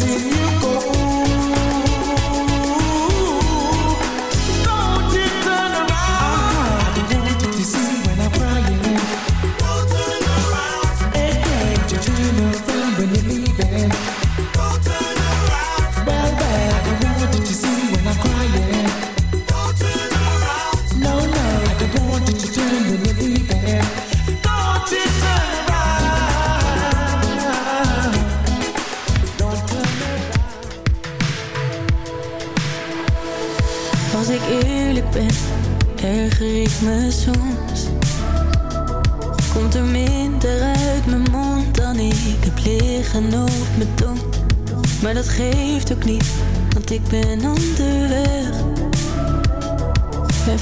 Sitting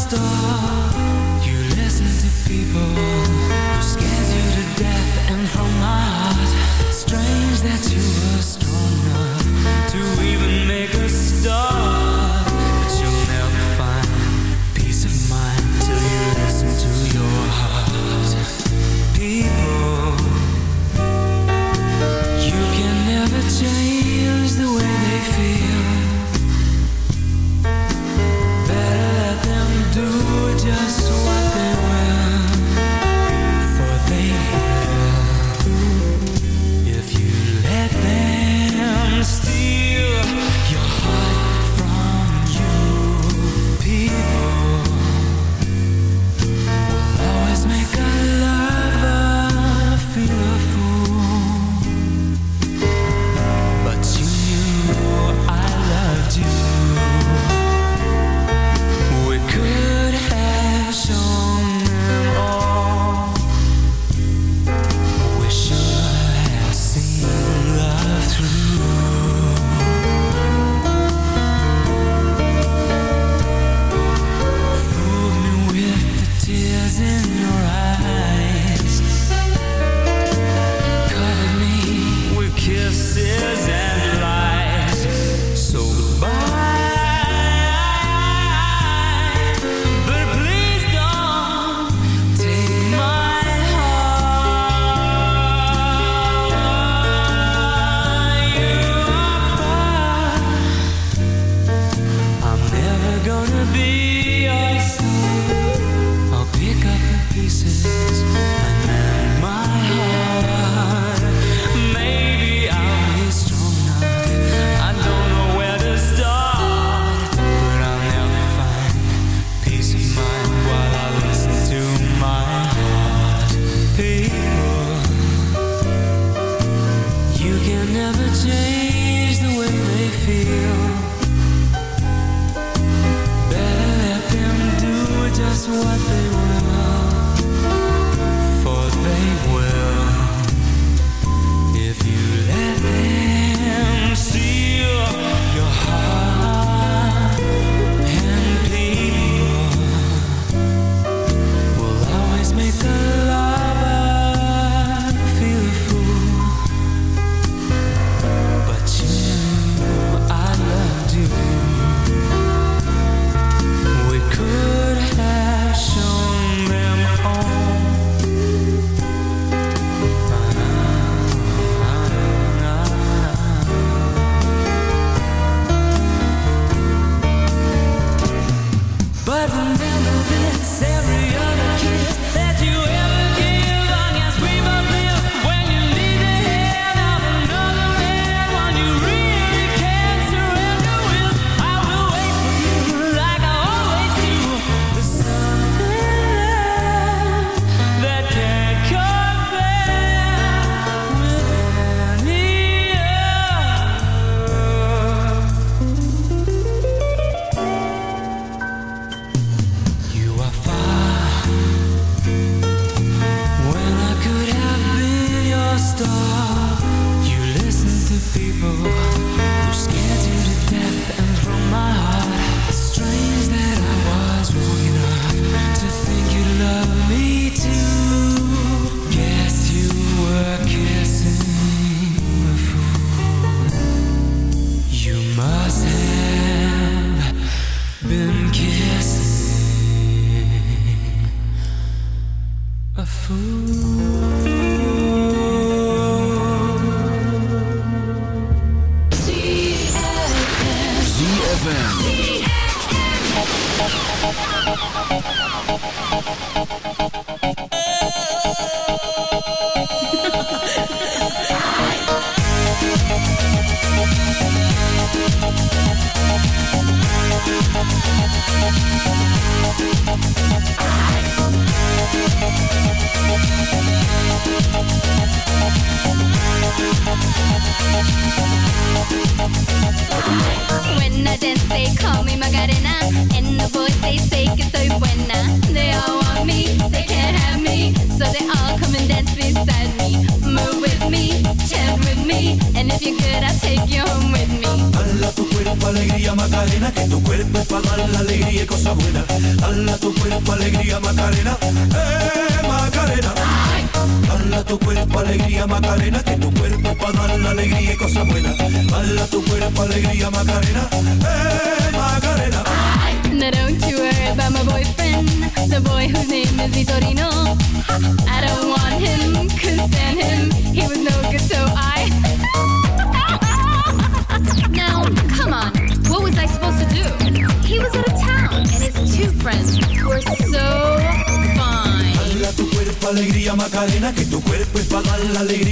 Star.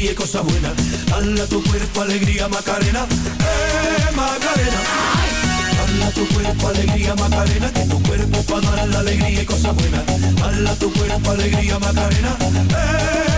Dar la alegría y cosas buenas. Dale a tu cuerpo alegría Macarena, eh Macarena. Dale a tu cuerpo alegría Macarena, tu cuerpo para dar la alegría y cosas buenas. Dale a tu cuerpo alegría Macarena, eh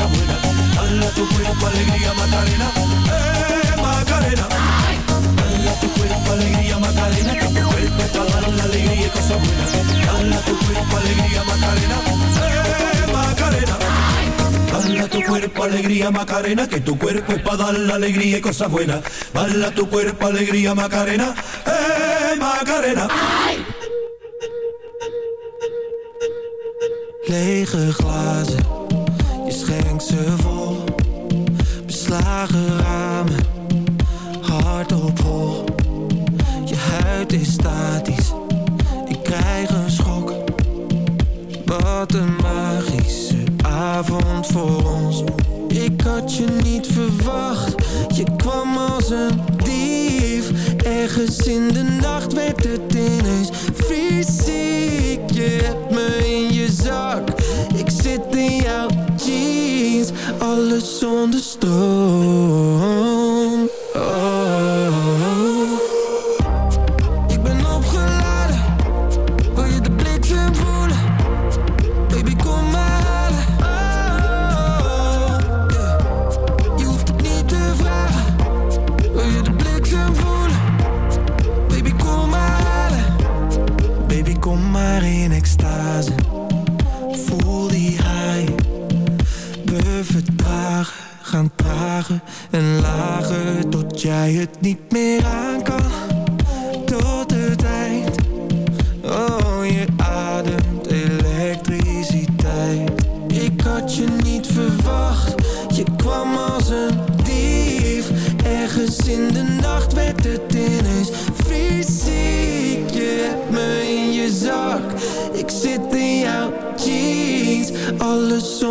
alegría y cosas buenas. Dale a tu cuerpo alegría Macarena, eh Macarena. Dale a tu cuerpo alegría Macarena, que tu cuerpo es para dar la alegría y cosas buenas. Dale a tu cuerpo alegría Macarena, eh Macarena. Dale a tu cuerpo alegría Macarena, que tu cuerpo es para dar la alegría y cosas buenas. Dale a tu cuerpo alegría Macarena, eh Macarena. Lege glazen, je vol. Beslagen ramen, hard op hol. Je huid is statisch, ik krijg een schok. Wat een magische avond voor ons. Ik had je niet verwacht, je kwam als een dief. Ergens in de nacht werd het ineens fysiek. Je hebt me in je zak, ik zit in jouw jeans. Alles zonder stroom.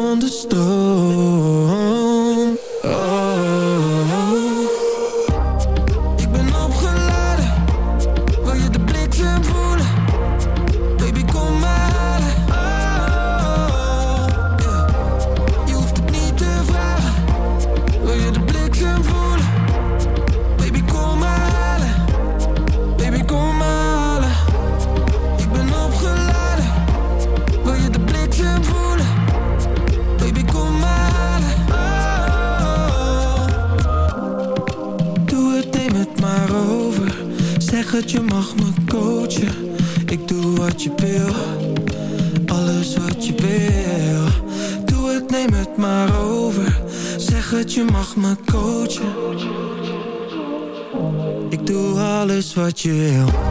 Zonder stroom. Alles wat je wil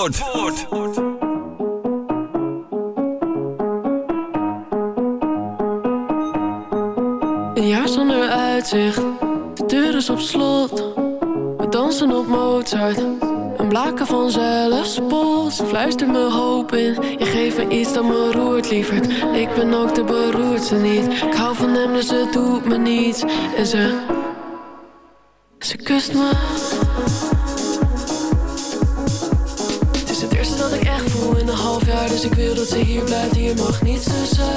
Zandvoort. Een jaar zonder uitzicht, de deur is op slot. We dansen op Mozart, een blaken van zelfspot. Ze fluistert me hoop in, je geeft me iets dat me roert, lieverd. Ik ben ook de beroerdste niet, ik hou van hem dus het doet me niets. En ze, ze kust me. Dus ik wil dat ze hier blijft. Hier mag niets tussen.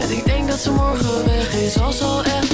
En ik denk dat ze morgen weg is, als al echt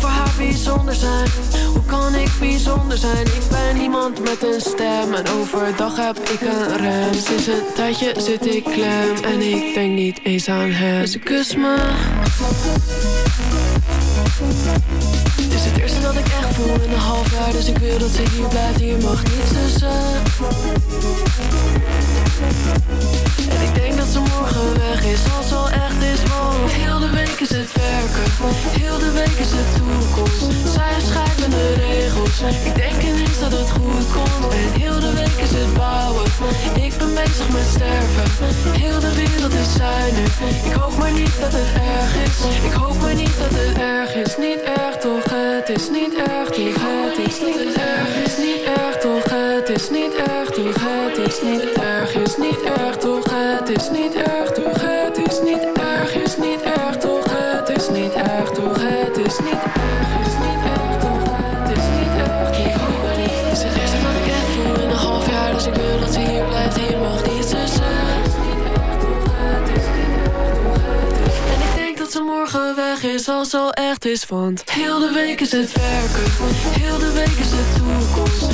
voor haar bijzonder zijn. Hoe kan ik bijzonder zijn? Ik ben iemand met een stem En overdag heb ik een rem. Sinds een tijdje zit ik klem En ik denk niet eens aan hem. Ze kust me. Het is het eerste dat ik echt voel in een half jaar. Dus ik wil dat ze hier blijft Hier mag niets tussen en ik denk dat ze morgen weg is, als al echt Heel de wereld is nu, ik hoop maar niet dat het erg is. Ik hoop maar niet dat het erg is, niet erg toch, het is niet erg toch? Het is niet erg, is. Niet erg toch, het is niet erg toch? Het is niet erg, is. niet erg toch, het is niet erg toch? Het is niet erg, is niet is als al echt is Want heel de week is het werken, heel de week is de toekomst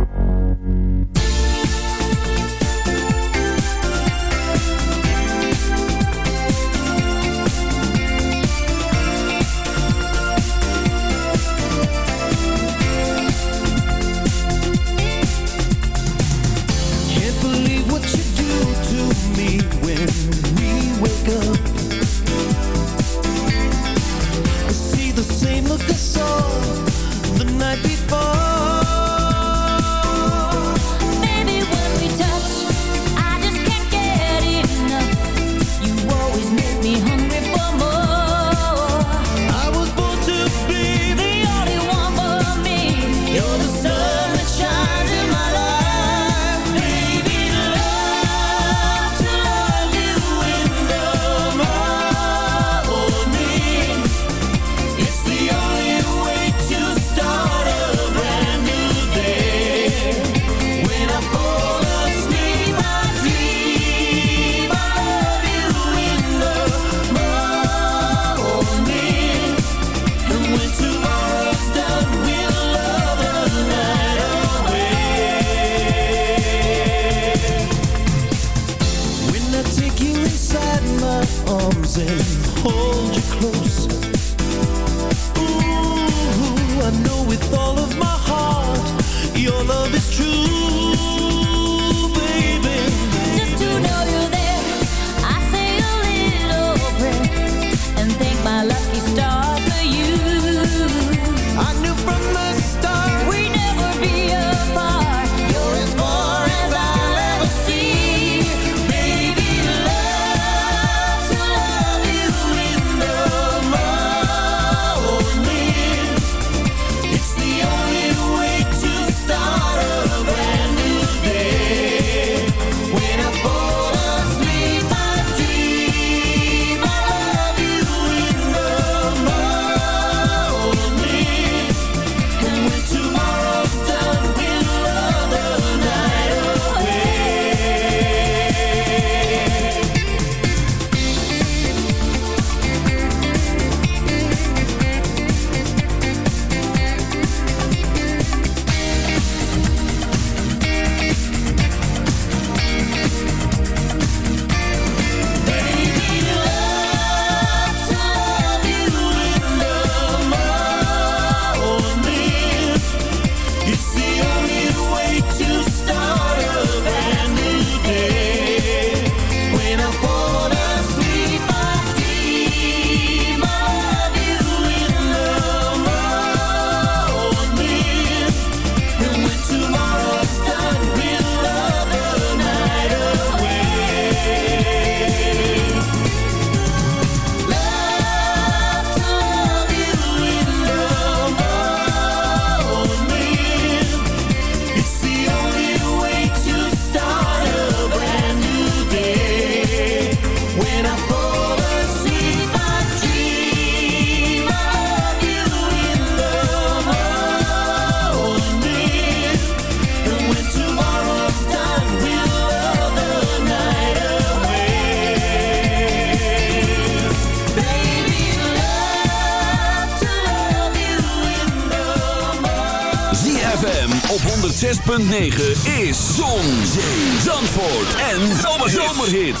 9 is Zon, Zee, Zandvoort en Zomerhit.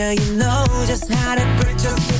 Yeah, you know just how to purchase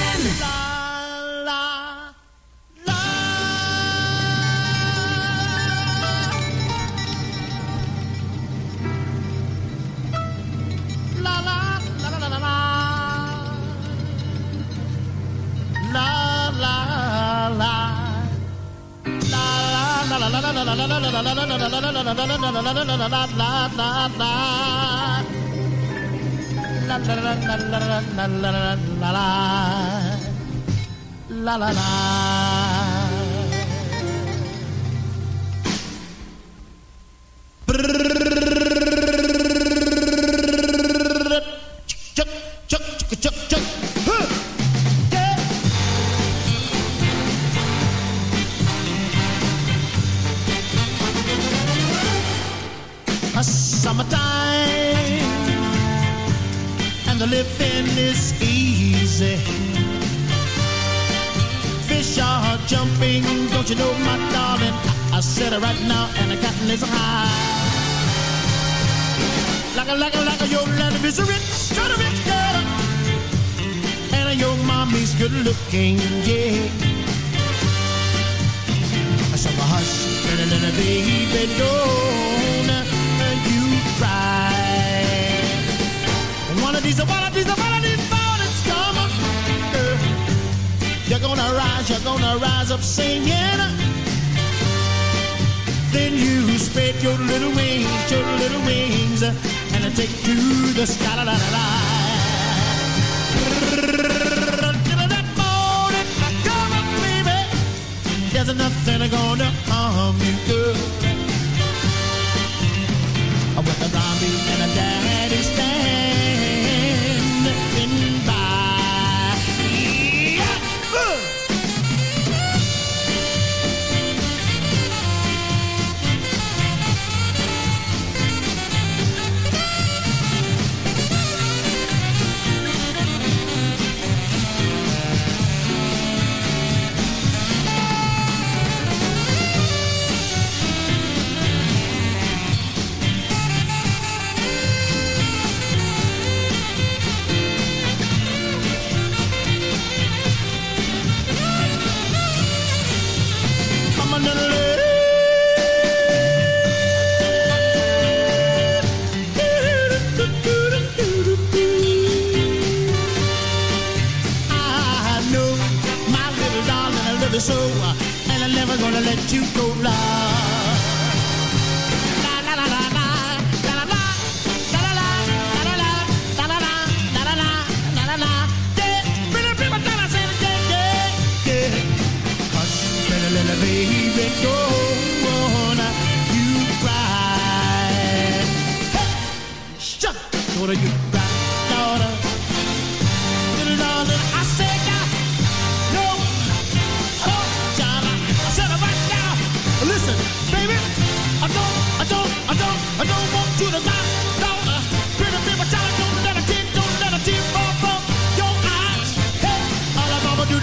la la la. little wings, your little wings, and I take to the sky. La, la, la, la. That morning, come on, baby. There's nothing gonna harm you, girl. With a zombie and a daddy's daddy.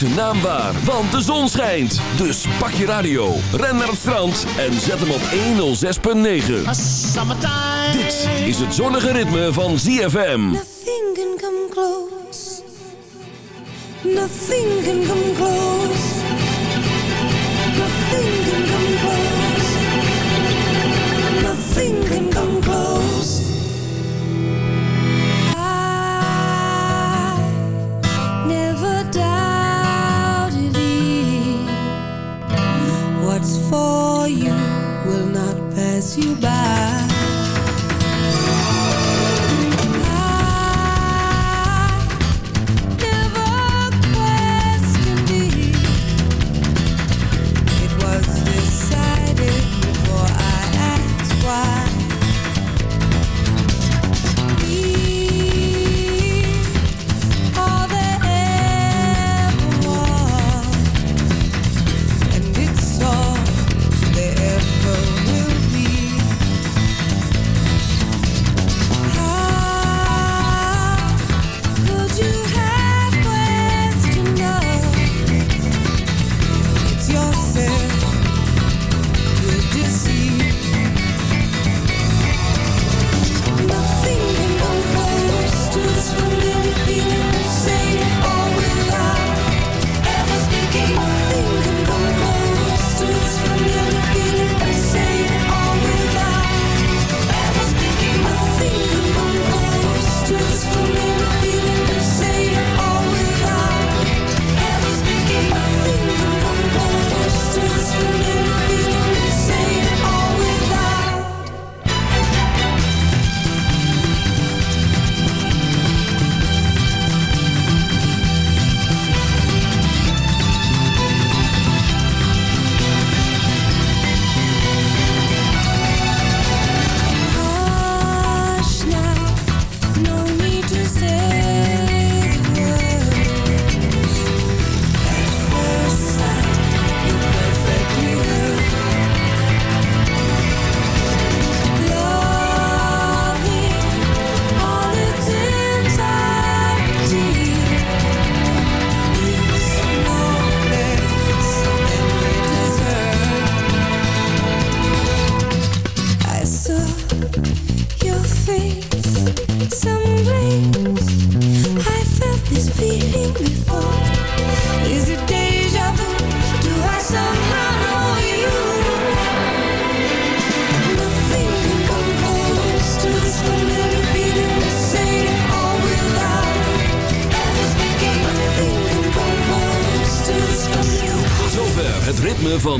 zijn naam waar, want de zon schijnt. Dus pak je radio, ren naar het strand en zet hem op 106.9. Dit is het zonnige ritme van ZFM. Nothing can come close. Nothing can come close.